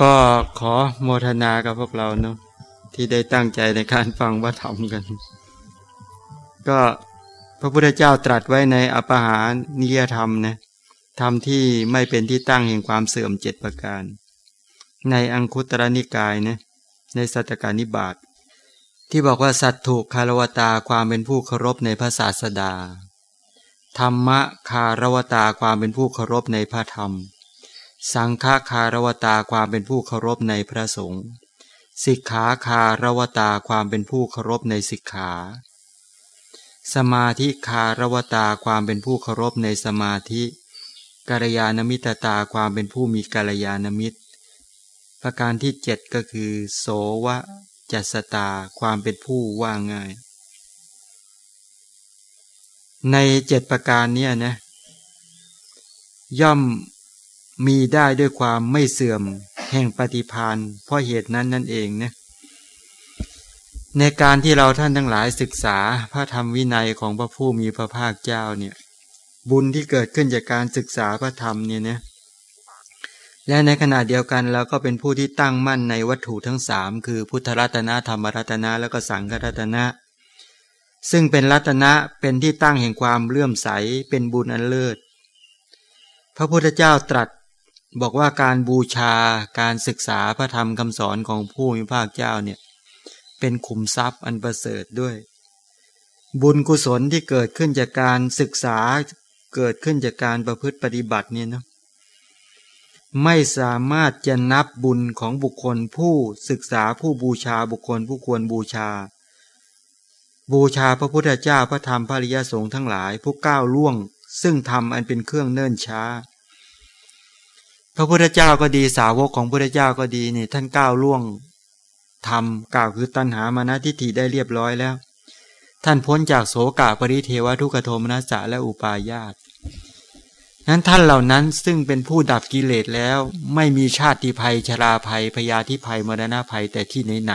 ก็ขอโมทนากับพวกเราเนาะที่ได้ตั้งใจในการฟังว่าทำกัน ก็พระพุทธเจ้าตรัสไว้ในอปหานิยธรรมนะธรรมที่ไม่เป็นที่ตั้งแห่งความเสื่อมเจ็ดประการ ในอังคุตรนิกายนะในสัตการนิบาตที่บอกว่าสัตว์ถูกคารวตาความเป็นผู้เคารพในพระศาสดา ธรรมะคารวตาความเป็นผู้เคารพในพระธรรม สังฆาคารวตาความเป็นผู้เคารพในพระสงฆ์สิกขาคารวตาความเป็นผู้เคารพในสิกขา สมาธิคารวตาความเป็นผู้เคารพในสมาธิกัลยาณมิตรตาความเป็นผู้มีกัลยาณมิตร ประการที่เจ็ดก็คือ โสวะจัสตาความเป็นผู้ว่าง่าย ในเจ็ดประการนี้นะย่อม มีได้ด้วยความไม่เสื่อม แห่งปฏิพานเพราะเหตุนั้นนั่นเองนะในการที่เราท่านทั้งหลายศึกษาพระธรรมวินัยของพระผู้มีพระภาคเจ้าเนี่ย บุญที่เกิดขึ้นจากการศึกษาพระธรรมเนี่ยนะและในขณะเดียวกันเราก็เป็นผู้ที่ตั้งมั่นในวัตถุทั้งสามคือพุทธรัตนะธรรมรัตนะแล้วก็สังฆรัตนะ ซึ่งเป็นรัตนะเป็นที่ตั้งแห่งความเลื่อมใสเป็นบุญอันเลิศ พระพุทธเจ้าตรัส บอกว่าการบูชาการศึกษาพระธรรมคำสอนของผู้มีภาคเจ้าเนี่ยเป็นขุมทรัพย์อันประเสริฐด้วย บุญกุศลที่เกิดขึ้นจากการศึกษาเกิดขึ้นจากการประพฤติปฏิบัติเนี่ยนะไม่สามารถจะนับบุญของบุคคลผู้ศึกษาผู้บูชาบุคคลผู้ควรบูชา บูชาพระพุทธเจ้าพระธรรมพระริยสงฆ์ทั้งหลาย ผู้ก้าวล่วง ซึ่งทำอันเป็นเครื่องเนิ่นช้า พระพุทธเจ้าก็ดีสาวกของพระพุทธเจ้าก็ดีนี่ท่านก้าวล่วงทำกล่าวคือตัณหามานะทิฏฐิได้เรียบร้อยแล้ว ท่านพ้นจากโสกาปริเทวทุกขโทมนัสสะและอุปาญาตนั้นท่านเหล่านั้นซึ่งเป็นผู้ดับกิเลสแล้ว ไม่มีชาติภัยชราภัยพยาธิภัยมรณะภัยแต่ที่ไหนไหน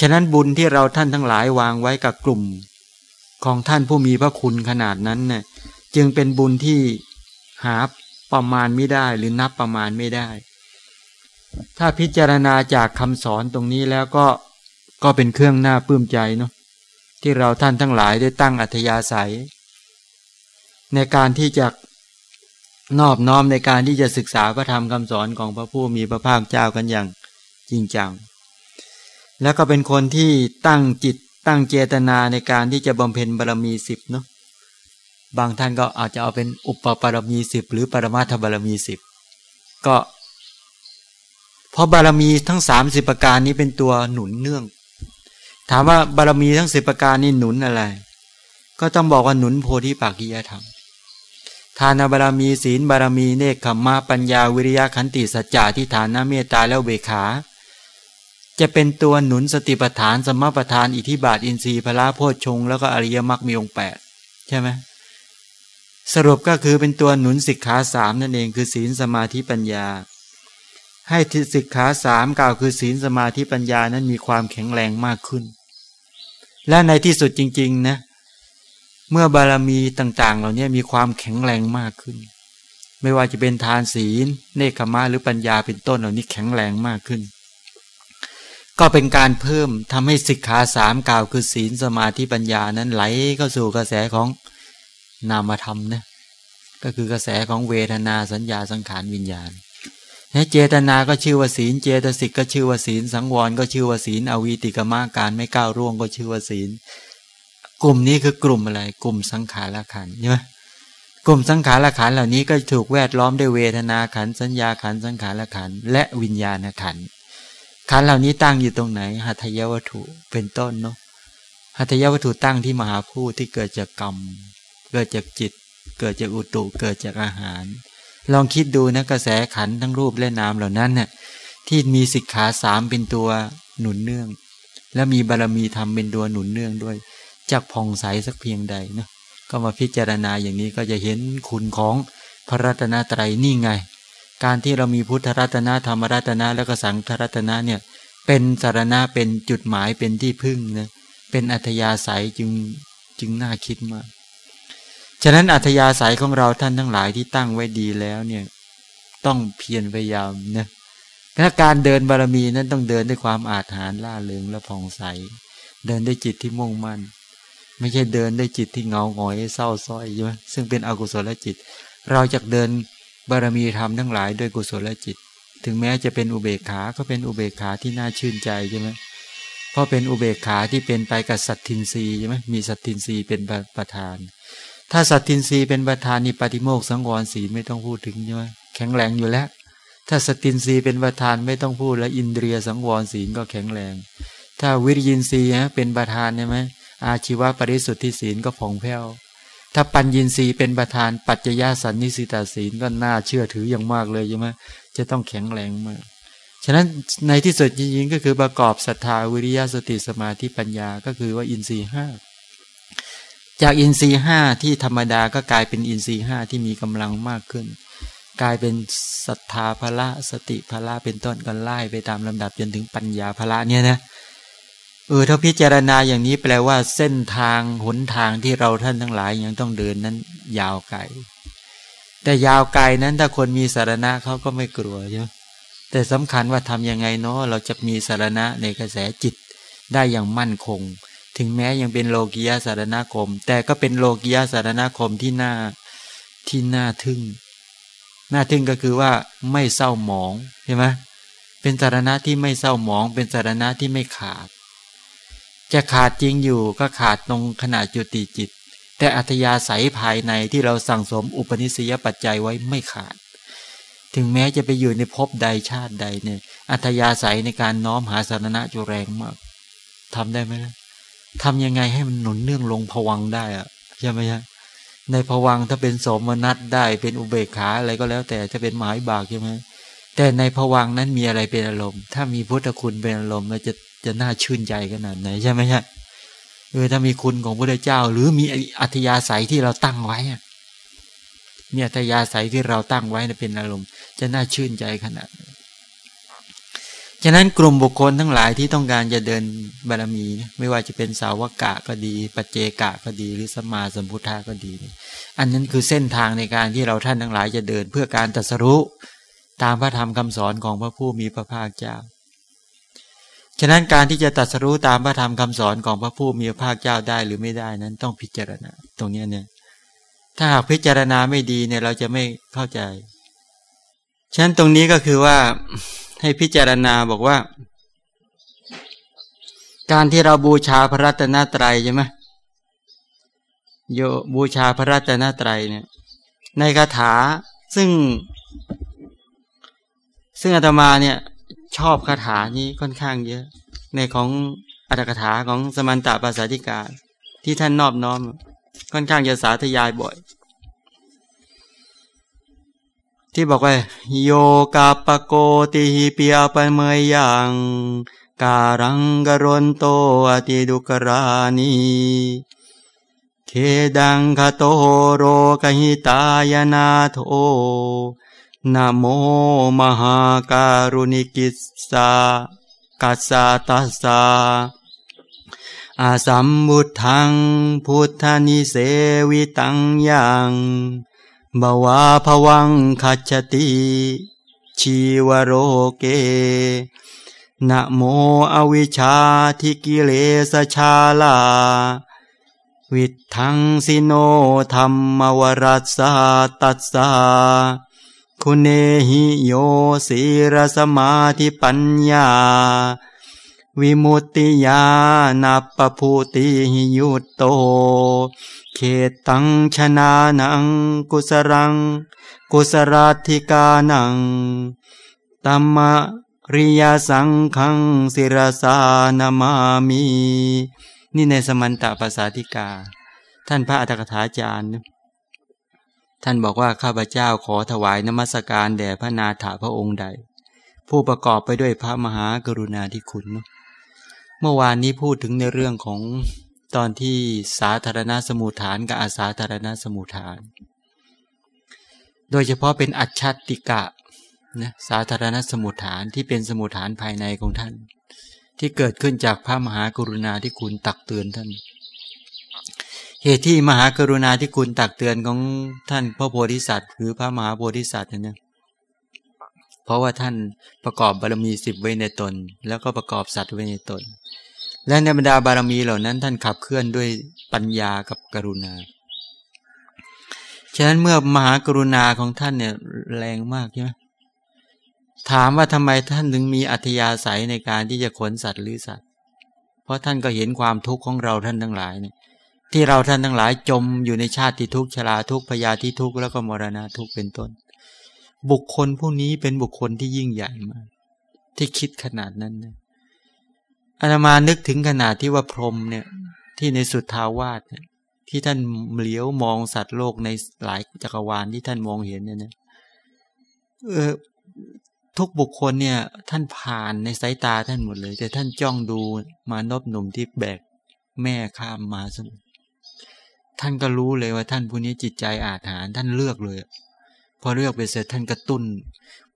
ฉะนั้นบุญที่เราท่านทั้งหลายวางไว้กับกลุ่ม ของท่านผู้มีพระคุณขนาดนั้นเนะ่ยจึงเป็นบุญที่หา ประมาณไม่ได้หรือนับประมาณไม่ได้ ถ้าพิจารณาจากคำสอนตรงนี้แล้วก็ก็เป็นเครื่องหน้าปลื้มใจเนาะที่เราท่านทั้งหลายได้ตั้งอัธยาศัย ในการที่จะนอบน้อมในการที่จะศึกษาพระธรรมคำสอนของพระผู้มีพระภาคเจ้ากันอย่างจริงจัง แล้วก็เป็นคนที่ตั้งจิตตั้งเจตนาในการที่จะบำเพ็ญบารมีสิบเนาะ บางท่านก็อาจจะเอาเป็นอุปปารมีสิบหรือปรมาถบารมีสิบก็เพราะบารมีทั้งสามสิบประการนี้เป็นตัวหนุนเนื่อง ถามว่าบารมีทั้งสิบประการนี้หนุนอะไร ก็ต้องบอกว่าหนุนโพธิปักกิยธรรม ทานบารมีศีลบารมีเนคขมมาปัญญาวิริยะขันติสัจจะที่ฐานนาเมตตาแล้วเบขา จะเป็นตัวหนุนสติปัฏฐานสมปัฏฐานอิทิบาทอินทรีย์พระโพชฌงแล้วก็อริยมรรคมีองค์แปดใช่ไหม สรุปก็คือเป็นตัวหนุนสิกขาสามนั่นเองคือศีลสมาธิปัญญา ให้สิกขาสามกล่าวคือศีลสมาธิปัญญานั้นมีความแข็งแรงมากขึ้น และในที่สุดจริงๆนะเมื่อบารมีต่างๆ เหล่านี้มีความแข็งแรงมากขึ้น ไม่ว่าจะเป็นทานศีล เนคขมาหรือปัญญาเป็นต้นเหล่านี้แข็งแรงมากขึ้น ก็เป็นการเพิ่มทำให้สิกขาสามกล่าวคือศีลสมาธิปัญญานั้นไหลเข้าสู่กระแสของ นามธรรมนะก็คือกระแสของเวทนาสัญญาสังขารวิญญาณเจตนาก็ชื่อว่าศีล เจตสิกก็ชื่อว่าศีล สังวรก็ชื่อว่าศีล อวีติกมาการไม่ก้าวร่วงก็ชื่อว่าศีล กลุ่มนี้คือกลุ่มอะไร กลุ่มสังขารขันใช่ไหมกลุ่มสังขารขันเหล่านี้ก็ถูกแวดล้อมด้วยเวทนาขันสัญญาขันสังขารขันและวิญญาณขันขันเหล่านี้ตั้งอยู่ตรงไหนหัตถยวัตถุเป็นต้นเนาะหัตถยวัตถุตั้งที่มหาพูที่เกิดจากกรรม เกิดจากจิต เกิดจากอุตุเกิดจากอาหาร ลองคิดดูนะกระแสขันทั้งรูปและนามเหล่านั้นเนี่ยที่มีสิกขาสามเป็นตัวหนุนเนื่อง และมีบารรมีธรรมเป็นตัวหนุนเนื่องด้วยจะผ่องใสสักเพียงใดเนาะก็มาพิจารณาอย่างนี้ก็จะเห็นคุณของพระรัตนตรัยนี่ไง การที่เรามีพุทธรัตนะธรรมรัตนะแล้วก็สังฆรัตนะเนี่ยเป็นสารณะเป็นจุดหมายเป็นที่พึ่งนะเป็นอัธยาศัยจึงจึงน่าคิดมาก ฉะนั้นอัธยาศัยของเราท่านทั้งหลายที่ตั้งไว้ดีแล้วเนี่ยต้องเพียรพยายามนะถ้าการเดินบารมีนั้นต้องเดินด้วยความอาถรรพ์ล่าเริงและผ่องใส เดินด้วยจิตที่มุ่งมั่น ไม่ใช่เดินด้วยจิตที่เงาหงอยเศร้าส้อยใช่ไหมซึ่งเป็นอกุศลจิต เราจะเดินบารมีธรรมทั้งหลายด้วยกุศลจิต ถึงแม้จะเป็นอุเบกขา ก็เป็นอุเบกขาที่น่าชื่นใจใช่ไหมเพราะเป็นอุเบกขาที่เป็นไปกับสัตทินรีใช่ไหมมีสัตทินรีเป็นประธาน ถ้าสัตทินรีเป็นประธานนี่ปฏิโมกสังวรศีลไม่ต้องพูดถึงใช่ไหมแข็งแรงอยู่แล้ว ถ้าสตินรีเป็นประธานไม่ต้องพูดแล้วอินเดียสังวรศีลก็แข็งแรง ถ้าวิริยินรีย์เป็นประธานใช่ไหมอาชีวะปริสุทธิศีลก็ผ่องแผ้วถ้าปัญญินรียเป็นประธานปัจจยสันนิสิตาศีลก็น่าเชื่อถืออย่างมากเลยใช่ไหมจะต้องแข็งแรงมากฉะนั้นในที่สุดจริงๆก็คือประกอบศรัทธาวิริยะสติสมาธิปัญญาก็คือว่าอินทรีห้า จากอินทรีห้าที่ธรรมดาก็กลายเป็นอินทรีห้าที่มีกำลังมากขึ้น กลายเป็นศรัทธาภละสติภละเป็นต้นกันไล่ไปตามลำดับจนถึงปัญญาภละเนี่ยนะเออถ้าพิจารณาอย่างนี้แปลว่าเส้นทางหนทางที่เราท่านทั้งหลายยังต้องเดินนั้น ยาวไกลแต่ยาวไกลนั้นถ้าคนมีสารณะเขาก็ไม่กลัวใช่ไหมแต่สำคัญว่าทำยังไงเนาะเราจะมีสารณะในกระแสจิตได้อย่างมั่นคง ถึงแม้ยังเป็นโลกียาสารณคม แต่ก็เป็นโลกียาสารณคมที่น่าที่น่าทึ่ง น่าทึ่งก็คือว่าไม่เศร้าหมองใช่ไหมเป็นสารณะที่ไม่เศร้าหมอง เป็นสารณะที่ไม่ขาด จะขาดจริงอยู่ก็ขาดตรงขณะจุติจิต แต่อัธยาศัยภายในที่เราสั่งสมอุปนิสัยปัจจัยไว้ไม่ขาด ถึงแม้จะไปอยู่ในภพใดชาติใดเนี่ย อัธยาศัยในการน้อมหาสารณะจุแรงมากทำได้ไหมนะ ทำยังไงให้มันหนุนเนื่องลงผวังได้อะใช่ไหมฮะในผวังถ้าเป็นสมนัตได้เป็นอุเบกขาอะไรก็แล้ว แต่จะเป็นหมายบากใช่ไหมแต่ในผวังนั้นมีอะไรเป็นอารมณ์ ถ้ามีพุทธคุณเป็นอารมณ์เราจะจะน่าชื่นใจขนาดไหนใช่ไหมฮะเออถ้ามีคุณของพระเจ้า หรือมีอัธยาศัยที่เราตั้งไว้มีอัธยาศัยที่เราตั้งไว้เป็นอารมณ์ จะน่าชื่นใจขนาด ฉะนั้นกลุ่มบุคคลทั้งหลายที่ต้องการจะเดินบารมีไม่ว่าจะเป็นสาวกะก็ดี ปัจเจกะก็ดีหรือสมาสมุทธาก็ดี อันนั้นคือเส้นทางในการที่เราท่านทั้งหลายจะเดินเพื่อการตรัสรู้ตามพระธรรมคำสอนของพระผู้มีพระภาคเจ้า ฉะนั้นการที่จะตรัสรู้ตามพระธรรมคำสอนของพระผู้มีพระภาคเจ้าได้หรือไม่ได้นั้นต้องพิจารณา ตรงนี้เนี่ยถ้าหากพิจารณาไม่ดีเนี่ยเราจะไม่เข้าใจ ฉะนั้นตรงนี้ก็คือว่า ให้พิจารณาบอกว่า การที่เราบูชาพระรัตนตรัยใช่ไหมโยบูชาพระรัตนตรัยเนี่ยในคาถาซึ่ง ซึ่งอาตมาเนี่ยชอบคาถานี้ค่อนข้างเยอะ ในของอัตถกถาของสมันตปัสสาธิกาที่ท่านนอบน้อม ค่อนข้างจะสาธยายบ่อย ที่บอกว่าโยกาปโกติหิเปียปเมยยังการังกรนโตอติดุกรานีเคดังคโตโรกหิตายนาโทนะโมมหาการุณิกิสากัสสาตัสสาอาสัมบุทังพุทธานิเสวิตังยัง บวาภวังคัจติชีวโรเกนะโมอวิชาทิกิเลสชาลา วิทังสิโนธรรมวรัสสาตัสสาคุณเนหิโยสีรสมาธิปัญญา วิมุตติญาณปภูติหิยุตโต เขตังชนะนังกุสรัง กุสราธิกานังตัมมะริยาสังขังศิรสานามามี นี่ในสมันตะภาษาธิกา ท่านพระอัตถกถาจารย์ ท่านบอกว่าข้าพเจ้าขอถวายนมัสการแด่พระนาถาพระองค์ใด ผู้ประกอบไปด้วยพระมหากรุณาธิคุณ เมื่อวานนี้พูดถึงในเรื่องของ ตอนที่สาธารณสมุทฐานกับอาสาธารณสมุทฐาน โดยเฉพาะเป็นอัจฉติกะนะสาธารณสมุทฐานที่เป็นสมุทฐานภายในของท่าน ที่เกิดขึ้นจากพระมหากรุณาที่คุณตักเตือนท่าน เหตุที่มหากรุณาที่คุณตักเตือนของท่านพระโพธิสัตว์ หรือพระมหาโพธิสัตว์เนี่ยเพราะว่าท่านประกอบบารมีสิบไว้ในตน แล้วก็ประกอบสัตว์ไว้ในตน และในบรรดาบารมีเหล่านั้นท่านขับเคลื่อนด้วยปัญญากับกรุณา ฉะนั้นเมื่อมหากรุณาของท่านเนี่ยแรงมากใช่ไหมถามว่าทำไมท่านถึงมีอัธยาศัยในการที่จะขนสัตว์หรือสัตว์ เพราะท่านก็เห็นความทุกข์ของเราท่านทั้งหลายเนี่ยที่เราท่านทั้งหลายจมอยู่ในชาติทุกข์ชราทุกข์พยาธิทุกข์แล้วก็มรณะทุกข์เป็นต้น บุคคลผู้นี้เป็นบุคคลที่ยิ่งใหญ่มาก ที่คิดขนาดนั้นนะ อาตมานึกถึงขนาดที่ว่าพรมเนี่ย ที่ในสุดทาวาสที่ท่านเหลียวมองสัตว์โลกในหลายจักรวาลที่ท่านมองเห็นเนี่ยนะเออทุกบุคคลเนี่ย ท่านผ่านในสายตาท่านหมดเลย แต่ท่านจ้องดูมานบหนุ่มที่แบกแม่ข้ามมาสมท่านก็รู้เลยว่าท่านผู้นี้จิตใจอาถรรพ์ท่านเลือกเลย พอเลือกไปเสร็จท่านกระตุ้น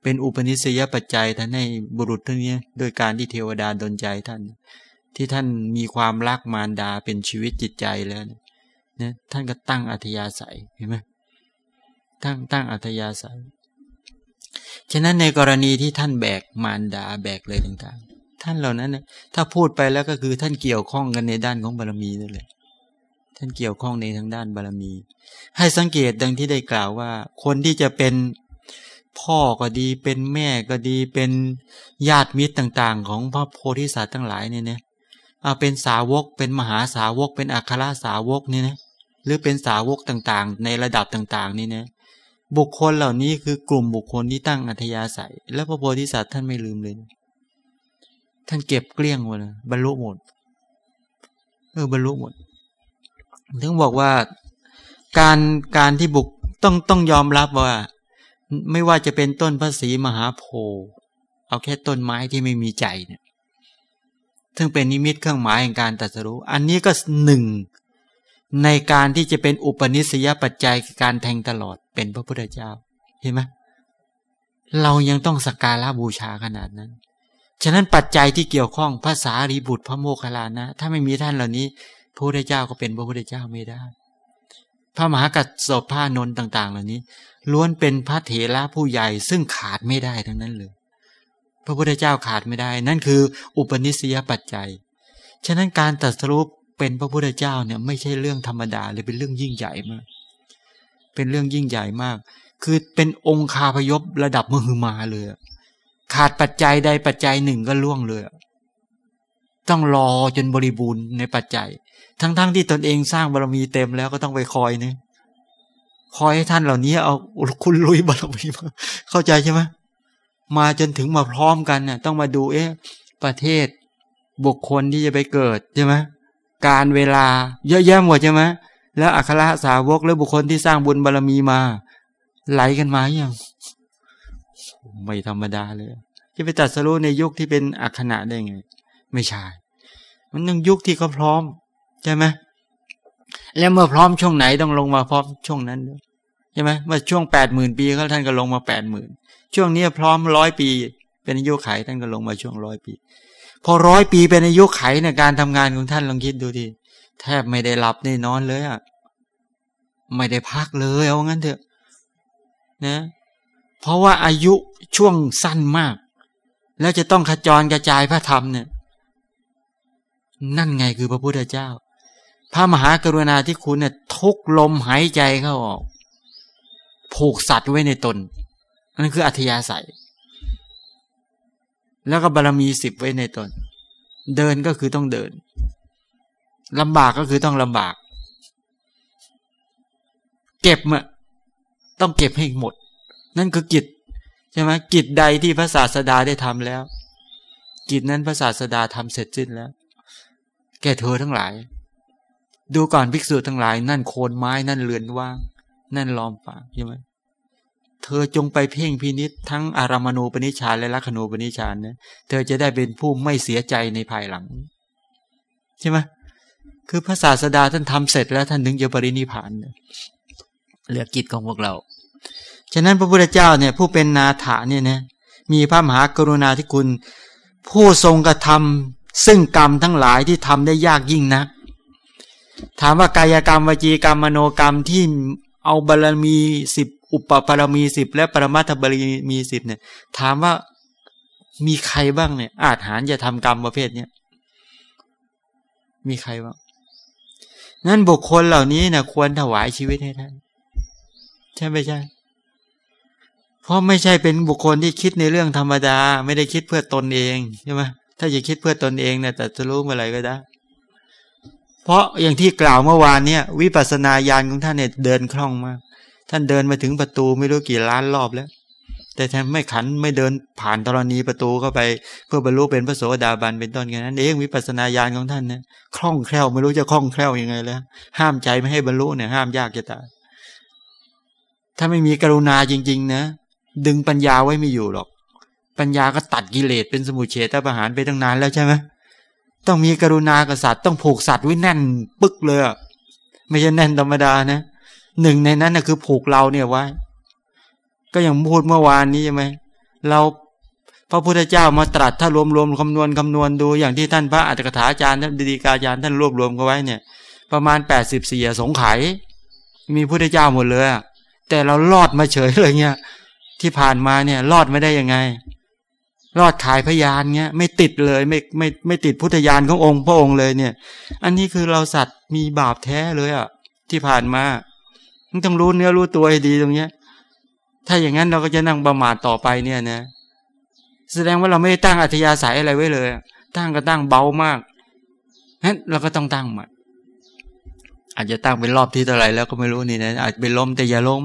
เป็นอุปนิสัยปัจจัยท่านให้บุรุษท่านนี้โดยการที่เทวดาดลใจท่าน ที่ท่านมีความรักมารดาเป็นชีวิตจิตใจแล้วเนี่ยท่านก็ตั้งอัธยาศัยเห็นไหมตั้งตั้งอัธยาศัย ฉะนั้นในกรณีที่ท่านแบกมารดาแบกเลยต่างๆ ท่านเหล่านั้นเนี่ยถ้าพูดไปแล้วก็คือท่านเกี่ยวข้องกันในด้านของบารมีนั่นแหละท่านเกี่ยวข้องในทางด้านบารมี ให้สังเกตดังที่ได้กล่าวว่า คนที่จะเป็น พ่อก็ดีเป็นแม่ก็ดีเป็นญาติมิตรต่างๆ ของพระโพธิสัตว์ทั้งหลายเนี่ยนะเอาเป็นสาวกเป็นมหาสาวก เป็นอัครสาวกเนี่ยนะหรือเป็นสาวกต่างๆ ในระดับต่างๆ นี่นะบุคคลเหล่านี้คือกลุ่มบุคคลที่ตั้งอัธยาศัย แล้วพระโพธิสัตว์ท่านไม่ลืมเลย ท่านเก็บเกลี้ยงหมดเลยบรรลุหมดเออบรรลุหมด ถึงบอกว่าการการที่บุกต้องต้องยอมรับว่า ไม่ว่าจะเป็นต้นพระศรีมหาโพธิ์เอาแค่ต้นไม้ที่ไม่มีใจเนี่ยซึ่งเป็นนิมิตเครื่องหมายแห่งการตัดสรู้ อันนี้ก็หนึ่งในการที่จะเป็นอุปนิสัยปัจจัยการแทงตลอดเป็นพระพุทธเจ้า เห็นไหมเรายังต้องสักการะบูชาขนาดนั้น ฉะนั้นปัจจัยที่เกี่ยวข้องภาษารีบุตรพระโมคคัลลานะ ถ้าไม่มีท่านเหล่านี้พระพุทธเจ้าก็เป็นพระพุทธเจ้าไม่ได้ พระมหากัสสปผ้านนต่าง ๆ เหล่านี้ ล้วนเป็นพระเถระผู้ใหญ่ซึ่งขาดไม่ได้ทั้งนั้นเลย พระพุทธเจ้าขาดไม่ได้ นั่นคือ อุปนิสัยปัจจัย ฉะนั้นการตัดสรุปเป็นพระพุทธเจ้าเนี่ยไม่ใช่เรื่องธรรมดาเลยเป็นเรื่องยิ่งใหญ่มาก เป็นเรื่องยิ่งใหญ่มาก คือเป็นองค์คาพยพระดับมหึมาเลย ขาดปัจจัยใดปัจจัยหนึ่งก็ล่วงเลย ต้องรอจนบริบูรณ์ในปัจจัย ทั้งๆทที่ตนเองสร้างบารมีเต็มแล้วก็ต้องไปคอยเนี่ยคอยให้ท่านเหล่านี้เอาคุณลุยบารมีมาเข้าใจใช่ไหมมาจนถึงมาพร้อมกันเนี่ยต้องมาดูเอ๊ะ ประเทศบุคคลที่จะไปเกิดใช่ไหมการเวลาเยอะแยะหมดใช่ไหมแล้วอัครสาวกหรือบุคคลที่สร้างบุญบารรมีมา ไหลกันมาอย่างไม่ธรรมดาเลยจะไปตัดสรุในยุคที่เป็นอัคนะได้ไง ไม่ใช่ มันต้องยุคที่เขาพร้อม ใช่ไหมแล้วเมื่อพร้อมช่วงไหนต้องลงมาพร้อมช่วงนั้นด้วยใช่ไหมเมื่อช่วงแปดหมื่นปีเขาท่านก็ลงมาแปดหมื่นช่วงนี้พร้อมร้อยปี เป็นอายุไขท่านก็ลงมาช่วงร้อยปี พอร้อยปีเป็นอายุไขในการทำงานของท่านลองคิดดูทีแทบไม่ได้หลับได้นอนเลยอะไม่ได้พักเลยเอางั้นเถอะนะ เพราะว่าอายุช่วงสั้นมาก แล้วจะต้องขจรกระจายพระธรรมเนี่ย นั่นไงคือพระพุทธเจ้า พระมหากรุณาที่คุณเนี่ยทุกลมหายใจเข้าออก ผูกสัตว์ไว้ในตนนั่นคืออัธยาศัย แล้วก็บารรมีสิบไว้ในตน เดินก็คือต้องเดินลำบากก็คือต้องลำบาก เก็บอะต้องเก็บให้หมด นั่นคือกิจใช่ไหมกิจใดที่พระศาสดาได้ทำแล้ว กิจนั้นพระศาสดาทำเสร็จสิ้นแล้ว แก่เธอทั้งหลาย ดูก่อนภิกษุทั้งหลาย นั่นโคนไม้นั่นเรือนว่าง นั่นลอมฝางใช่ไหมเธอจงไปเพ่งพินิษทั้งอารามณูปนิชานและลักขณูปนิชานนะเธอจะได้เป็นผู้ไม่เสียใจในภายหลัง ใช่ไหมคือพระศาสดาท่านทำเสร็จแล้วท่านถึงจะปรินิพานเหลือกิจของพวกเรา ฉะนั้นพระพุทธเจ้าเนี่ย ผู้เป็นนาถาเนี่ยนะมีพระมหากรุณาธิคุณ ผู้ทรงกระทำซึ่งกรรมทั้งหลายที่ทำได้ยากยิ่งนะ ถามว่ากายกรรมวจีกรรมมโนกรรมที่เอาบารมีสิบอุปปารมีสิบและปรมัตถบารมีสิบเนี่ย ถามว่ามีใครบ้างเนี่ย อาจหารจะทำกรรมประเภทเนี้ยมีใครบ้างนั่นบุคคลเหล่านี้นะควรถวายชีวิตให้ท่านใช่ไม่ใช่ เพราะไม่ใช่เป็นบุคคลที่คิดในเรื่องธรรมดา ไม่ได้คิดเพื่อตนเองใช่ไหมถ้าจะคิดเพื่อตนเองเนี่ยแต่จะรู้เมื่อไรก็ได้ เพราะอย่างที่กล่าวเมื่อวานเนี่ย วิปัสสนาญาณของท่านเนี่ยเดินคล่องมาก ท่านเดินมาถึงประตูไม่รู้กี่ล้านรอบแล้ว แต่ท่านไม่ขันไม่เดินผ่านธรณีประตูเข้าไป เพื่อบรรลุเป็นพระโสดาบันเป็นต้นกันนั้นเองวิปัสสนาญาณของท่านเนี่ยคล่องแคล่วไม่รู้จะคล่องแคล่วยังไงแล้ว ห้ามใจไม่ให้บรรลุเนี่ยห้ามยากจะตายถ้าไม่มีกรุณาจริง ๆ นะ ดึงปัญญาไว้ไม่อยู่หรอก ปัญญาก็ตัดกิเลสเป็นสมุเฉตประหารไปตั้งนานแล้วใช่ไหม ต้องมีกรุณากับสัตว์ต้องผูกสัตว์ไว้แน่น ปึ๊กเลยไม่ใช่แน่นธรรมดานะหนึ่งในนั้นนะคือผูกเราเนี่ยไว้ ก็อย่างพูดเมื่อวานนี้ใช่ไหมเราพระพุทธเจ้ามาตรัสถ้ารวมรวมคำนวณคำนวณดูอย่างที่ท่านพระอัจฉริยอาจารย์ท่านดีกาอาจารย์ท่านรวบรวมกันไว้เนี่ย ประมาณแปดสิบสี่สงไขมีพุทธเจ้าหมดเลยแต่เราลอดมาเฉยเลยเนี่ยที่ผ่านมาเนี่ย รอดไม่ได้ยังไง รอดขายพยานเงี้ยไม่ติดเลยไม่ไม่ไม่ติดพุทธญาณขององค์พระองค์เลยเนี่ย อันนี้คือเราสัตว์มีบาปแท้เลยอะ ที่ผ่านมาต้องรู้เนื้อรู้ตัวให้ดีตรงเนี้ย ถ้าอย่างนั้นเราก็จะนั่งประมาทต่อไปเนี่ยนะ แสดงว่าเราไม่ได้ตั้งอัธยาศัยอะไรไว้เลย ตั้งก็ตั้งเบามากนั้นเราก็ต้องตั้งใหม่อาจจะตั้งเป็นรอบที่เท่าไหร่แล้วก็ไม่รู้นี่นะอาจเป็นล้มแต่อย่าล้ม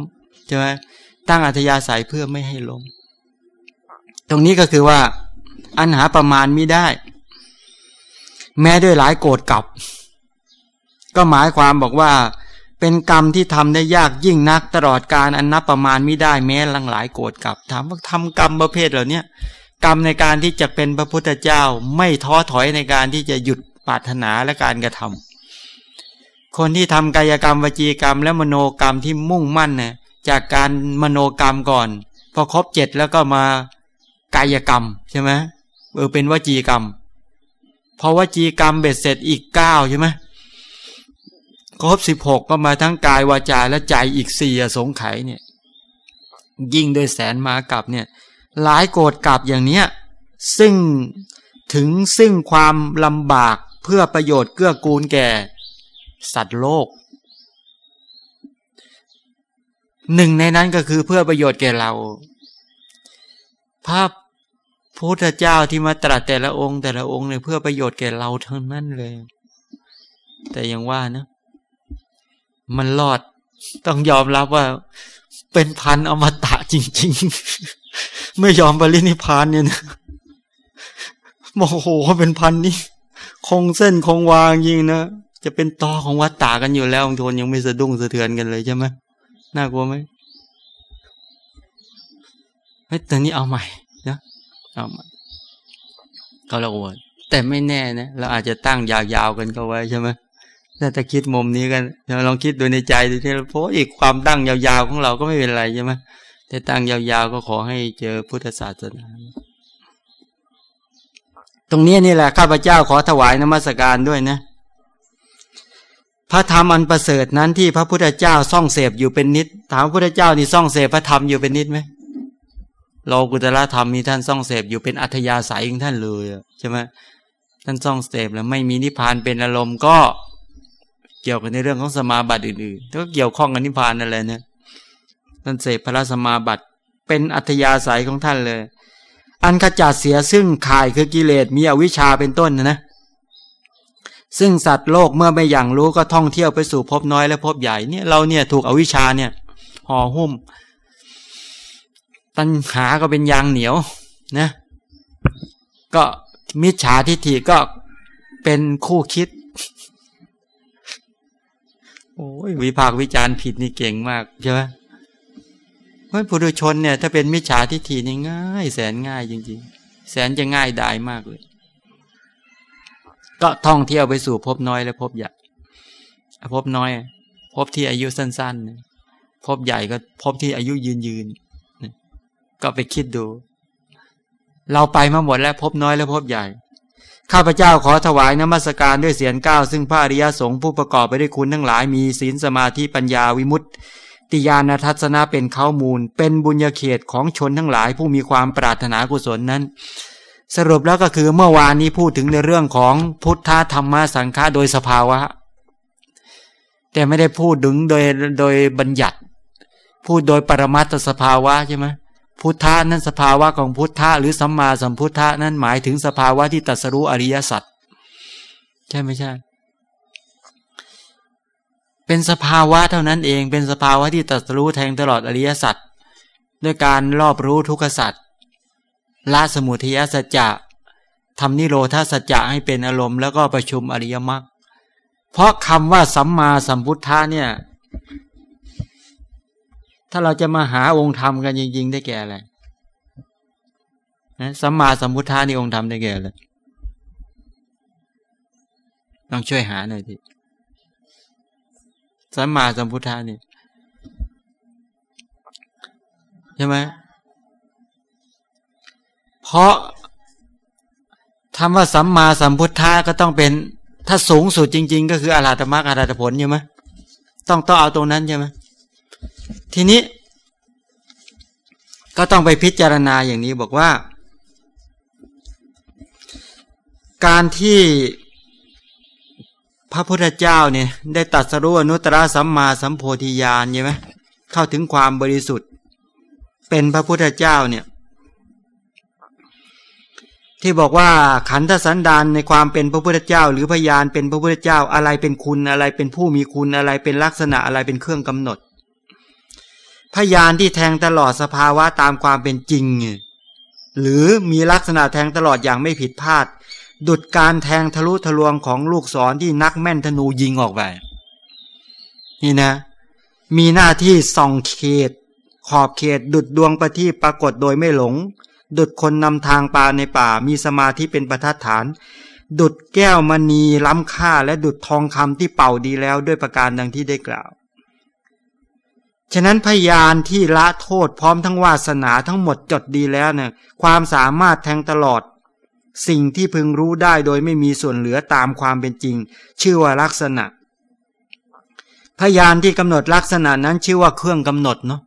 ใช่ไหมตั้งอัธยาศัยเพื่อไม่ให้ล้ม รงนี้ก็คือว่า อันหาประมาณม่ได้ แม้ด้วยหลายโกรธกับ ก็หมายความบอกว่า เป็นกรรมที่ทำได้ยากยิ่งนักตลอดการอันนับประมาณม่ได้แม้ลังหลายโกรธกับ ถามว่าทำกรรมประเภทเหล่านี้กรรมในการที่จะเป็นพระพุทธเจ้าไม่ท้อถอยในการที่จะหยุดปรารถนาและการกระทำคนที่ทำกายกรรมวจีกรรม และมโนกรรมที่มุ่งมั่นเนี่ยจากการมโนกรรมก่อน พอครบเจ็ดแล้วก็มา กายกรรมใช่ไหมเออเป็นวจีกรรมพอวจีกรรมเบ็ดเสร็จอีกเก้าใช่ไหมครบสิบหกก็มาทั้งกายวาจาและใจอีกสี่สงไขเนี่ย ยิ่งด้วยแสนมากับเนี่ย หลายโกรธกับอย่างเนี้ย ซึ่งถึงซึ่งความลำบากเพื่อประโยชน์เกื้อกูลแก่ สัตว์โลก หนึ่งในนั้นก็คือเพื่อประโยชน์แก่เรา ภาพ พุทธเจ้าที่มาตรัสแต่ละองค์ แต่ละองค์เนี่ยเพื่อประโยชน์แก่เราทั้งนั้นเลย แต่ยังว่านะ มันรอดต้องยอมรับว่าเป็นพันอมตะจริง ๆ ไม่ยอมปรินิพานเนี่ยนะโมโหเป็นพันนี่คงเส้นคงวางยิงนะจะเป็นตอของวัดตากันอยู่แล้วองทนยังไม่สะดุ้งสะเทือนกันเลยใช่ไหมน่ากลัวไหมเฮ้ยตอนนี้เอาใหม่ เอาม่ก็เราอวดแต่ไม่แน่นะเราอาจจะตั้งยาวๆกันก็ไว้ใช่ไหมถ้าจะคิดมุมนี้กันลองคิดดูในใจดูที่เพราะอีกความตั้งยาวๆของเราก็ไม่เป็นไรใช่ไหมแต่ตั้งยาวๆก็ขอให้เจอพุทธศาสนาตรงนี้นี่แหละข้าพเจ้าขอถวายนมัสการด้วยนะ พระธรรมอันประเสริฐนั้นที่พระพุทธเจ้าซ่องเสพอยู่เป็นนิด ถามพระพุทธเจ้านี่ซ่องเสพพระธรรมอยู่เป็นนิดไหม โลกุตละธรรมมีท่านซ่องเสพอยู่เป็นอัธยาศัยของท่านเลยใช่ไหมท่านซ่องเสพแล้วไม่มีนิพพานเป็นอารมณ์ก็เกี่ยวกับในเรื่องของสมาบัติอื่นๆก็เกี่ยวข้องกับนิพพานนั่นแหละเนี่ยท่านเสพพระสมาบัติเป็นอัธยาศัยของท่านเลย อันขจัดเสียซึ่งข่ายคือกิเลสมีอวิชชาเป็นต้นนะนะซึ่งสัตว์โลกเมื่อไม่อย่างรู้ก็ท่องเที่ยวไปสู่พบน้อยและพบใหญ่เนี่ยเราเนี่ยถูกอวิชชาเนี่ยห่อหุ้ม ตัณหาก็เป็นยางเหนียวนะ ก็มิจฉาทิฏฐิก็เป็นคู่คิด โอ้ยวิพากวิจารณ์ผิดนี่เก่งมากใช่ไหมเพราะผู้ดุชนเนี่ย ถ้าเป็นมิจฉาทิฏฐินี่ง่าย แสนง่ายจริง ๆ แสนจะง่ายดายมากเลย ก็ท่องเที่ยวไปสู่พบน้อยและพบใหญ่พบน้อย พบที่อายุสั้น ๆ พบใหญ่ก็พบที่อายุยืนยืน ก็ไปคิดดู เราไปมาหมดแล้วพบน้อยและพบใหญ่ ข้าพเจ้าขอถวายนมัสการด้วยเสียงก้าวซึ่งพระอริยสงฆ์ผู้ประกอบไปด้วยคุณทั้งหลายมีศีลสมาธิปัญญาวิมุตติยานทัศนะเป็นข้ามูล เป็นบุญญาเขตของชนทั้งหลายผู้มีความปรารถนากุศลนั้น สรุปแล้วก็คือเมื่อวานนี้พูดถึงในเรื่องของพุทธธรรมสังฆาโดยสภาวะ แต่ไม่ได้พูดถึงโดยโดยบัญญัติ พูดโดยปรมัตถสภาวะใช่ไหม พุทธะนั้นสภาวะของพุทธะหรือสัมมาสัมพุทธะนั้นหมายถึงสภาวะที่ตัสรู้อริยสัจใช่ไม่ใช่ เป็นสภาวะเท่านั้นเองเป็นสภาวะที่ตัสรู้แทงตลอดอริยสัจด้วยการรอบรู้ทุกขสัจละสมุทัยสัจจะทำนิโรธาสัจจะให้เป็นอารมณ์แล้วก็ประชุมอริยมรรคเพราะคำว่าสัมมาสัมพุทธะเนี่ย ถ้าเราจะมาหาองค์ธรรมกันจริง ๆ ได้แก่อะไรนะสัมมาสัมพุทธานี่องค์ธรรมได้แก่อะไรต้องช่วยหาหน่อยทีสัมมาสัมพุทธานี่ใช่ไหมเพราะคำว่าสัมมาสัมพุทธาก็ต้องเป็น ถ้าสูงสุดจริง ๆ ก็คืออาราตมรรคอาราตผลใช่ไหมต้องต้องเอาตรงนั้นใช่ไหม ทีนี้ ก็ต้องไปพิจารณาอย่างนี้บอกว่า การที่พระพุทธเจ้าเนี่ยได้ตัดสรุอนุตตรสัมมาสัมโพธิญาณใช่ไหมเข้าถึงความบริสุทธิ์ เป็นพระพุทธเจ้าเนี่ย ที่บอกว่าขันธสันดานในความเป็นพระพุทธเจ้า หรือพยานเป็นพระพุทธเจ้าอะไรเป็นคุณอะไรเป็นผู้มีคุณอะไรเป็นลักษณะอะไรเป็นเครื่องกำหนด พยานที่แทงตลอดสภาวะตามความเป็นจริง หรือมีลักษณะแทงตลอดอย่างไม่ผิดพลาด ดุดการแทงทะลุทะลวงของลูกศรที่นักแม่นธนูยิงออกไป นี่นะ มีหน้าที่ส่องเขต ขอบเขตดุดดวงประทีปปรากฏโดยไม่หลง ดุดคนนำทางปลาในป่ามีสมาธิเป็นประทัดฐาน ดุดแก้วมณีล้ำค่าและดุดทองคำที่เป่าดีแล้วด้วยประการดังที่ได้กล่าว ฉะนั้นพยานที่ละโทษพร้อมทั้งวาสนาทั้งหมดจดดีแล้วเนี่ยความสามารถแทงตลอด สิ่งที่พึงรู้ได้โดยไม่มีส่วนเหลือตามความเป็นจริง ชื่อว่าลักษณะ พยานที่กำหนดลักษณะนั้นชื่อว่าเครื่องกำหนดเนาะ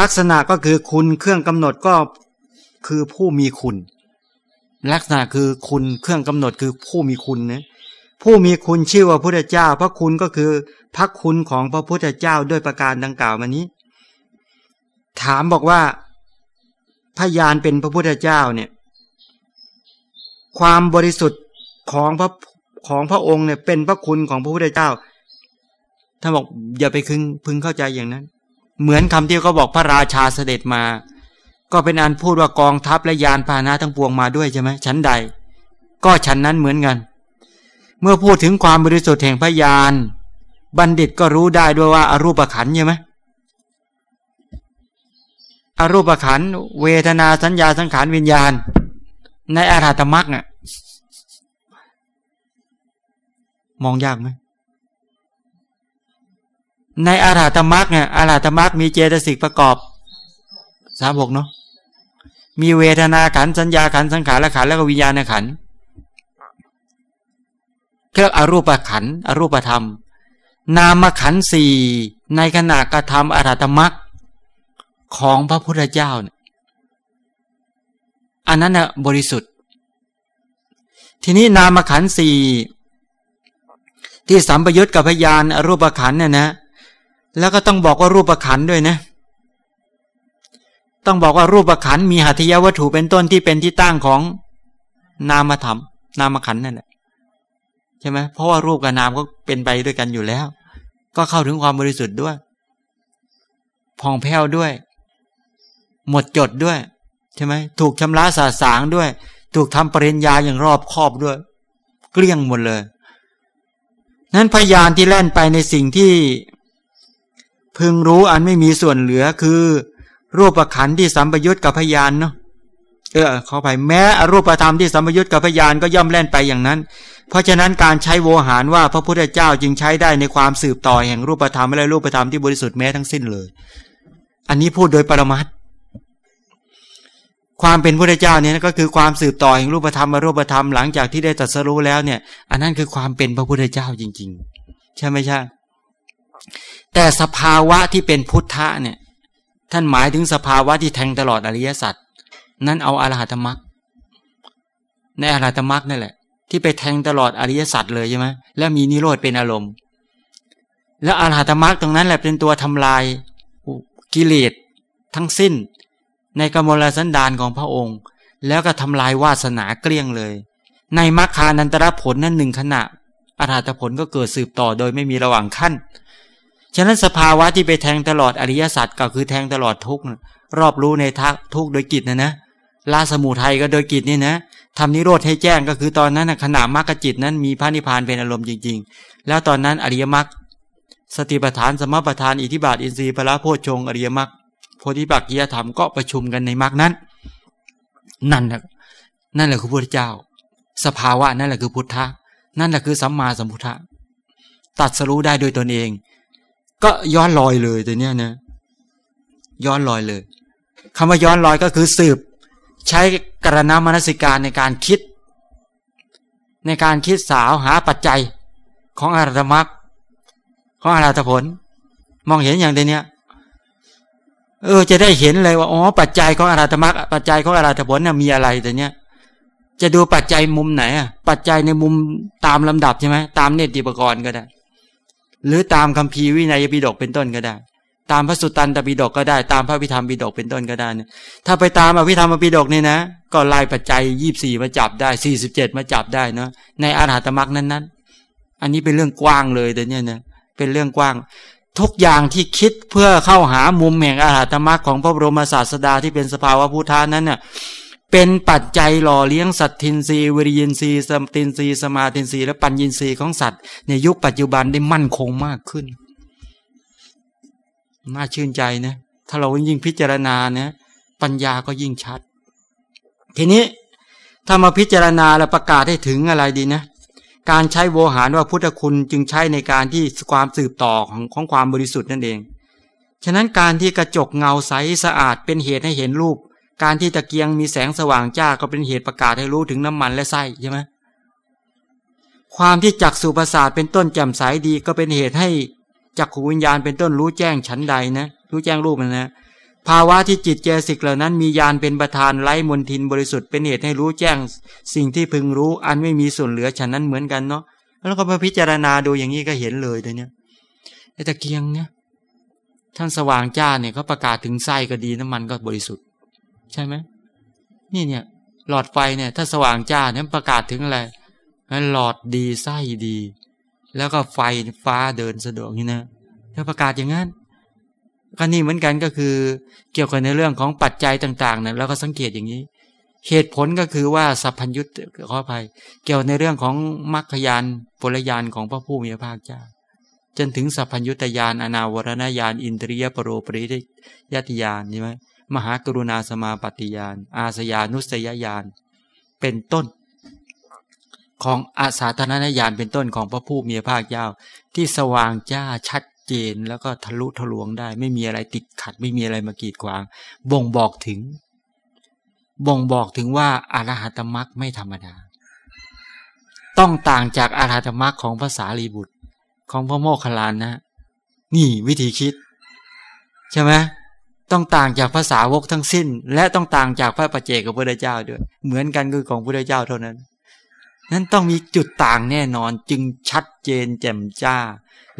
ลักษณะก็คือคุณเครื่องกำหนดก็คือผู้มีคุณ ลักษณะคือคุณเครื่องกำหนดคือผู้มีคุณนะ ผู้มีคุณชื่อว่าพุทธเจ้า พระคุณก็คือพระคุณของพระพุทธเจ้าด้วยประการดังกล่าวมานี้ ถามบอกว่าพยานเป็นพระพุทธเจ้าเนี่ย ความบริสุทธิ์ของพระของพระองค์เนี่ย เป็นพระคุณของพระพุทธเจ้าท่านบอกอย่าไปคึงพึงเข้าใจอย่างนั้น เหมือนคำที่เขาบอกพระราชาเสด็จมา ก็เป็นอันพูดว่ากองทัพและยานพาหนะทั้งปวงมาด้วยใช่ไหมชั้นใด ก็ชั้นนั้นเหมือนกัน เมื่อพูดถึงความบริสุทธิ์แห่งพยาน บัณฑิตก็รู้ได้ด้วยว่าอารูปขันใช่ไหมอรูปขันเวทนาสัญญาสังขารวิญญาณ ในอาราตมักเนี่ยมองยากไหมในอาราตมักเนี่ยอาราตมักมีเจตสิกประกอบสามหกเนาะมีเวทนาขันสัญญาขันสังขารละขันแล้วก็วิญญาณขัน เรียกอรูปขันอรูปธรรม นามขันสี่ในขณะกระทำอรัตมักของพระพุทธเจ้าเนี่ยอันนั้นน่ะบริสุทธิ์ ทีนี้นามขันสี่ที่สัมปยุตกับพยานอรูปขันเนี่ยนะ แล้วก็ต้องบอกว่ารูปขันด้วยนะ ต้องบอกว่ารูปขันมีหัตถยวัตถุเป็นต้นที่เป็นที่ตั้งของนามธรรม นามขันนั่นแหละ ใช่ไหมเพราะว่ารูปกับนามก็เป็นไปด้วยกันอยู่แล้ว ก็เข้าถึงความบริสุทธิ์ด้วยผ่องแผ้วด้วย หมดจดด้วยใช่ไหมถูกชำระสาสางด้วย ถูกทำปริญญาอย่างรอบคอบด้วย เกลี้ยงหมดเลย นั้นพยานที่แล่นไปในสิ่งที่พึงรู้อันไม่มีส่วนเหลือคือ รูปขันที่สัมปยุตกับพยานเนาะเออเข้าไปแม้อรูปธรรมที่สัมยุตกับพยานก็ย่อมแล่นไปอย่างนั้น เพราะฉะนั้นการใช้โวหารว่าพระพุทธเจ้าจึงใช้ได้ในความสืบต่อแห่งรูปธรรมและรูปธรรมที่บริสุทธิ์แม้ทั้งสิ้นเลย อันนี้พูดโดยปรมัตความเป็นพระเจ้าเนี่ยก็คือความสืบต่อแห่งรูปธรรมมารูปธรรมหลังจากที่ได้ตรัสรู้แล้วเนี่ย อันนั้นคือความเป็นพระพุทธเจ้าจริง ๆ ใช่ไหมใช่แต่สภาวะที่เป็นพุทธะเนี่ย ท่านหมายถึงสภาวะที่แทงตลอดอริยสัจนั้นเอาอรหัตมรักในอรหัตมรักนั่นแหละ ที่ไปแทงตลอดอริยสัจเลยใช่ไหมแล้วมีนิโรธเป็นอารมณ์ แล้วอรหัตมรักตรงนั้นแหละเป็นตัวทำลายกิเลสทั้งสิ้น ในกมลสันดานของพระองค์ แล้วก็ทำลายวาสนาเกลี้ยงเลย ในมรรคานันตรผลนั้นหนึ่งขณะอรหัตผลก็เกิดสืบต่อโดยไม่มีระหว่างขั้นฉะนั้นสภาวะที่ไปแทงตลอดอริยสัจก็คือแทงตลอดทุกรอบรู้ในทักทุกโดยกิจนะนะ ลาสมุทัยก็โดยกิจนี่นะทำนิโรธให้แจ้งก็คือตอนนั้นขณะมรรคจิตนั้นมีพระนิพพานเป็นอารมณ์จริง ๆ แล้วตอนนั้นอริยมรรคสติปัฏฐานสมปัฏฐานอิทิบาทอินทรีย์พระโพชฌงอริยมรรคโพธิปักกิยธรรมก็ประชุมกันในมรรคนั้น นั่นแหละนั่นแหละคือพระเจ้า สภาวะนั่นแหละคือพุทธะนั่นแหละคือสัมมาสัมพุทธะตัดสรู้ได้โดยตนเอง ก็ย้อนลอยเลยแต่เนี้ยนะย้อนลอยเลยคำว่าย้อนลอยก็คือสืบ ใช้กรณามนสิการในการคิด ในการคิดสาวหาปัจจัยของอารัตมรรคของอารัตผล มองเห็นอย่างเดียนี้เออ จะได้เห็นเลยว่าอ๋อปัจจัยของอารัตมรรคปัจจัยของอารัตผลน่ะมีอะไรแต่เนี้ยจะดูปัจจัยมุมไหนอะปัจจัยในมุมตามลำดับใช่ไหมตามเนติปกรณ์ก็ได้ หรือตามคัมภีร์วินัยปิฎกเป็นต้นก็ได้ ตามพระสุตตันตปิฎกก็ได้ตามพระพิธรรมปิฎกเป็นต้นก็ได้นี่ยถ้าไปตามอภิธรรมปิฎกเนี่ยนะ ก็ไล่ปัจจัยยี่สี่มาจับได้สี่สิบเจ็ดมาจับได้เนาะในอาหารตมรักนั้นๆ อันนี้เป็นเรื่องกว้างเลยแต่เนี่ยนะเป็นเรื่องกว้าง ทุกอย่างที่คิดเพื่อเข้าหามุมแห่งอาหารตมรักของพระบรมศาสดาที่เป็นสภาวะพุทธานั้นเนี่ยเป็นปัจจัยหล่อเลี้ยงสัตทินรีวิริยินรีสตินรีสมาตินรีและปัญญินรีของสัตว์ ในยุคปัจจุบันได้มั่นคงมากขึ้น น่าชื่นใจนะถ้าเรายิ่งพิจารณานะปัญญาก็ยิ่งชัด ทีนี้ถ้ามาพิจารณาและประกาศให้ถึงอะไรดีนะการใช้โวหารว่าพุทธคุณจึงใช้ในการที่ความสืบต่อของของความบริสุทธิ์นั่นเอง ฉะนั้นการที่กระจกเงาใสสะอาดเป็นเหตุให้เห็นรูป การที่ตะเกียงมีแสงสว่างจ้าก็เป็นเหตุประกาศให้รู้ถึงน้ำมันและไส้ใช่ไหมความที่จักสุประสาทเป็นต้นแจ่มใสดีก็เป็นเหตุให้ จักขูวิญญาณเป็นต้นรู้แจ้งชั้นใดนะ รู้แจ้งรูปนะภาวะที่จิตเจสิกเหล่านั้นมียานเป็นประธานไร้มนทินบริสุทธิ์เป็นเหตุให้รู้แจ้ง สิ่งที่พึงรู้อันไม่มีส่วนเหลือฉันนั้นเหมือนกันเนาะแล้วก็มาพิจารณาดูอย่างนี้ก็เห็นเลยตัวเนี้ยไอ้ตะเกียงเนี่ยท่านสว่างจ้าเนี่ยเขาประกาศถึงไส้ก็ดีน้ำมันก็บริสุทธิ์ ใช่ไหมนี่เนี่ย หลอดไฟเนี่ย ถ้าสว่างจ้าเนี่ยประกาศถึงอะไรหลอดดีไส้ดี แล้วก็ไฟฟ้าเดินสะดวกนี่นะ ถ้าประกาศอย่างนั้นก็นี่เหมือนกันก็คือเกี่ยวกับในเรื่องของปัจจัยต่างๆเนี่ยแล้วก็สังเกตอย่างนี้ เหตุผลก็คือว่าสัพพัญยุตขออภัย เกี่ยวในเรื่องของมรรคยานพลยานของพระผู้มีพระภาคเจ้าจนถึงสัพพัญยุตยานอนาวรณญาณอินทรียปรโรปริยติยานใช่ไหมมหากรุณาสมาปฏิยานอาสยานุสยญาณเป็นต้น ของอาสาธนญาณเป็นต้นของพระผู้มีพระภาคเจ้า ที่สว่างจ้าชัดเจนแล้วก็ทะลุทะลวงได้ ไม่มีอะไรติดขัด ไม่มีอะไรมากีดขวาง บ่งบอกถึง บ่งบอกถึงว่าอารหัตมรักไม่ธรรมดา ต้องต่างจากอารหัตมรักของภาษาลีบุตร ของพระโมคคัลลานนะ นี่วิธีคิด ใช่ไหมต้องต่างจากภาษาวกทั้งสิ้น และต้องต่างจากพระปัจเจกับพระเจ้าด้วย เหมือนกันคือของพระเจ้าเท่านั้น นั้นต้องมีจุดต่างแน่นอนจึงชัดเจนแจ่มจ้า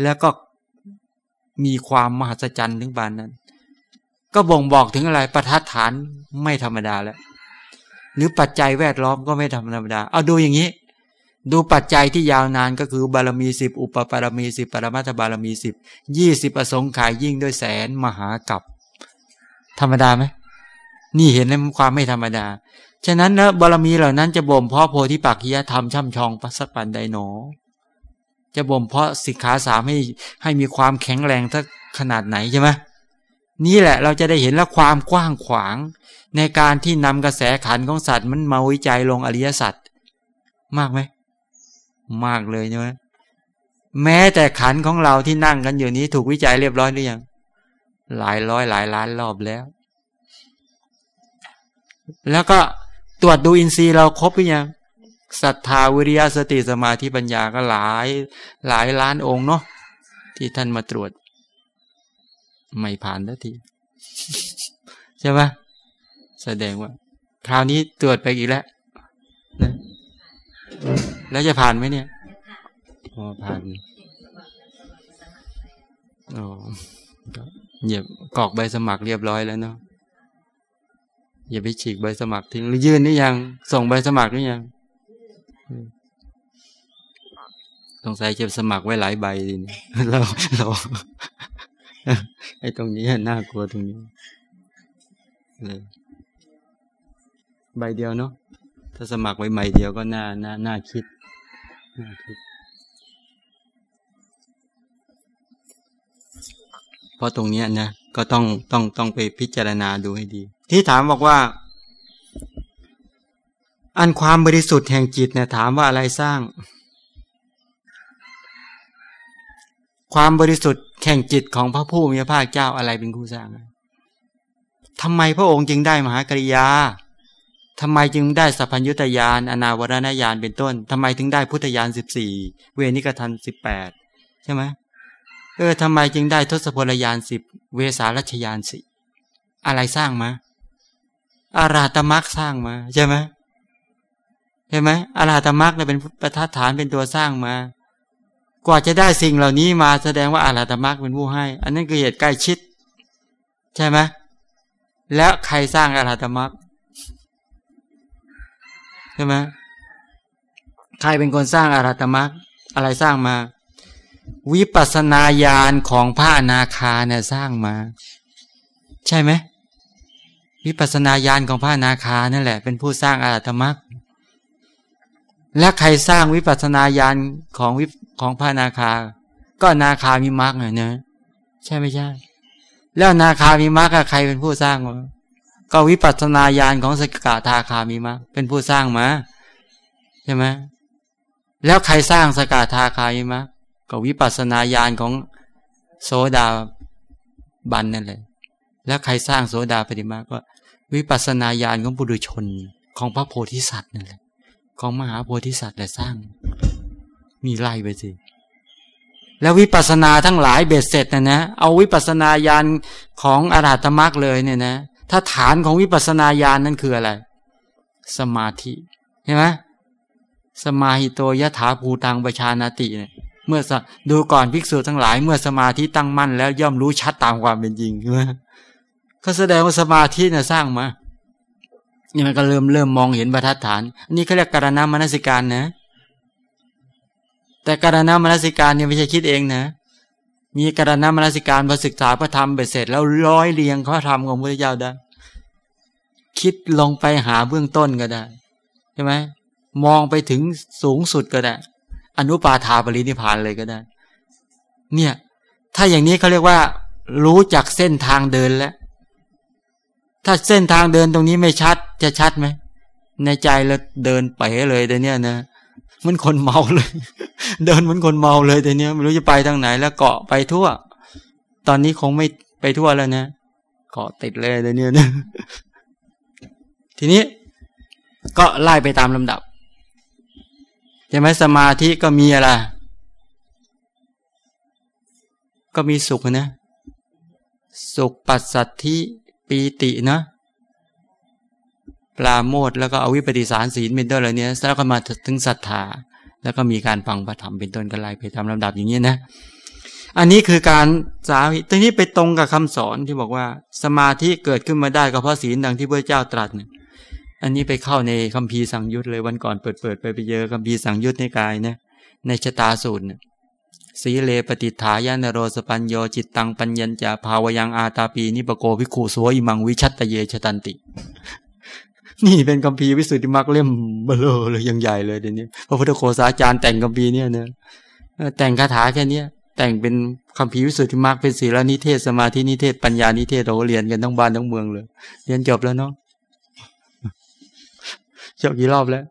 แล้วก็มีความมหัศจรรย์ถึงบานนั้น ก็บ่งบอกถึงอะไรประทัดฐานไม่ธรรมดาแล้ว หรือปัจจัยแวดล้อมก็ไม่ธรรมดา เอาดูอย่างนี้ ดูปัจจัยที่ยาวนานก็คือบารมีสิบอุปปารมีสิบปรมัตถบารมีสิบยี่สิบประสงค์ขายยิ่งด้วยแสนมหากับธรรมดาไหมนี่เห็นในความไม่ธรรมดา ฉะนั้นนะบารมีเหล่านั้นจะบ่มเพาะโพธิปักขียธรรมช่ำชองปัสปันไดโนจะบ่มเพาะสิกขาสามให้ให้มีความแข็งแรงทักขนาดไหนใช่ไหมนี่แหละเราจะได้เห็นแล้วความกว้างขวาง ในการที่นำกระแสขันของสัตว์มันมาวิจัยลงอริยสัจมากไหมมากเลยใช่ไหมแม้แต่ขันของเราที่นั่งกันอยู่นี้ถูกวิจัยเรียบร้อยหรือยังหลายร้อยหลายล้านรอบแล้ว แล้วก็ ตรวจดูอินทรีย์เราครบหรือยังศรัทธาวิริยะสติสมาธิปัญญาก็หลาย หลายล้านองค์เนาะที่ท่านมาตรวจ ไม่ผ่านแล้วทีใช่ไหมแสดงว่า คราวนี้ตรวจไปอีกแล้วนะแล้วจะผ่านไหมเนี่ยพอผ่านอ๋อเหยียบกรอกใบสมัครเรียบร้อยแล้วเนาะ อย่าไปฉีกใบสมัครทิ้งหรือยื่นนี่ยัง ส่งใบสมัครนี่ยังสงสัยจะสมัครไว้หลายใบดิเราเราไอ้ตรงนี้น่ากลัวตรงนี้เลยใบเดียวเนาะถ้าสมัครไว้ใบเดียวก็น่าน่าน่าคิดน่าคิดเพราะตรงนี้นะก็ต้องต้องต้องไปพิจารณาดูให้ดี ที่ถามบอกว่า อันความบริสุทธิ์แห่งจิตเนี่ยถามว่าอะไรสร้าง ความบริสุทธิ์แห่งจิตของพระผู้มีพระภาคเจ้าอะไรเป็นผู้สร้างทำไมพระองค์จึงได้มหากริยาทำไมจึงได้สัพพัญญุตยานอนาวรณญาณเป็นต้นทำไมถึงได้พุทธญาณสิบสี่เวนิกทันสิบแปดใช่ไหมเออทำไมจึงได้ทศพลยานสิบเวสารัชยานสี่อะไรสร้างมา อาราตมักสร้างมาใช่ไหมเห็นไหมอาราตมักเนี่ยเป็นประทัดฐานเป็นตัวสร้างมา กว่าจะได้สิ่งเหล่านี้มาแสดงว่าอาราตมักเป็นผู้ให้ อันนั้นคือเหตุใกล้ชิด ใช่ไหมแล้วใครสร้างอาราตมักใช่ไหมใครเป็นคนสร้างอาราตมักอะไรสร้างมา วิปัสนาญาณของพระอนาคาเนี่ยสร้างมา ใช่ไหม วิปัสนาญาณของพระนาคานั่นแหละ เป็นผู้สร้างอารัตมักและใครสร้างวิปัสนาญาณของวิของพระนาคา ก็นาคามีมรรคเนะใช่ไม่ใช่ แล้วนาคามีมรรคใครเป็นผู้สร้างก็วิปัสนาญาณของสกทาคามีมรรคเป็นผู้สร้างมาใช่ไหมแล้วใครสร้างสกาทาคามีมรรคก็วิปัสนาญาณของโสดาบันนั่นแหละแล้วใครสร้างโสดาปฏิมาก็ วิปัสนาญาณของบุรุชนของพระโพธิสัตว์นั่นแหละของมหาโพธิสัตว์แหละสร้าง มีไล่ไปสิแล้ววิปัสนาทั้งหลายเบ็ดเสร็จนะนะเอาวิปัสนาญาณของอาราตมรรคเลยเนี่ยนะถ้าฐานของวิปัสนาญาณนั่นคืออะไร สมาธิใช่ไหมสมาหิโตยถาภูตังประชานาติเนี่ยเมื่อดูก่อนภิกษุทั้งหลาย เมื่อสมาธิตั้งมั่นแล้วย่อมรู้ชัดตามความเป็นจริงใช่ไหม เขาแสดงว่าสมาธิเนี่ยสร้างมานี่มันก็เริ่มเริ่มมองเห็นบรรทัดฐาน อันนี้เขาเรียกการณามนสิการนะ แต่การณามนสิการเนี่ยไม่ใช่คิดเองนะ มีการณามนสิการพอศึกษาพระธรรมไปเสร็จ แล้วร้อยเรียงข้อธรรมของพระเจ้าได้ คิดลงไปหาเบื้องต้นก็ได้ใช่ไหมมองไปถึงสูงสุดก็ได้ อนุปาทาปรินิพานเลยก็ได้ เนี่ย ถ้าอย่างนี้เขาเรียกว่า รู้จักเส้นทางเดินแล้ว ถ้าเส้นทางเดินตรงนี้ไม่ชัด จะชัดไหม ในใจเราเดินไปเลยแต่เนี้ยนะมันคนเมาเลย เดินเหมือนคนเมาเลยแต่เนี้ยไม่รู้จะไปทางไหน แล้วเกาะไปทั่ว ตอนนี้คงไม่ไปทั่วแล้วนะเกาะติดเลยแต่เนี้ยนะทีนี้ก็ไล่ไปตามลำดับใช่ไหมสมาธิก็มีอะไร ก็มีสุขนะ สุขปัสสัทธิ ปีตินะ ปลาโมดแล้วก็เอาวิปฏิสารศีลเป็นต้นอะไรเนี้ยแล้วก็มาถึงศรัทธา แล้วก็มีการฟังพระธรรมเป็นต้นกันไล่ไปตามลำดับอย่างนี้นะ อันนี้คือการสาธิตรงนี้ไปตรงกับคำสอนที่บอกว่า สมาธิเกิดขึ้นมาได้ก็เพราะศีลดังที่พระเจ้าตรัสเนี่ยอันนี้ไปเข้าในคัมภีร์สังยุตเลยวันก่อนเปิดเปิดไปไปเจอะคัมภีร์สังยุตตนิกายนะในชฏาสูตร สีเล ปติฏฺฐาย นโรสปญฺโญ จิตฺตํ ปญฺญญฺจ ภาวยํ อาตาปีนิปโก ภิกฺขุ โส อิมํ วิชฏเยชฏนฺติ นี่เป็นคัมภีร์วิสุทธิมรรคเล่มเบ้อเร่อเลยยังใหญ่เลยเดี๋ยวนี้พระพุทธโฆษาจารย์แต่งคัมภีร์เนี่ยนะแต่งคาถาแค่นี้แต่งเป็นคัมภีวิสุทธิมรรคเป็นศีลนิเทศสมาธินิเทศปัญญานิเทศเราเรียนกันทั้งบ้านทั้งเมืองเลย เรียนจบแล้วเนาะจบกี่รอบแล้ว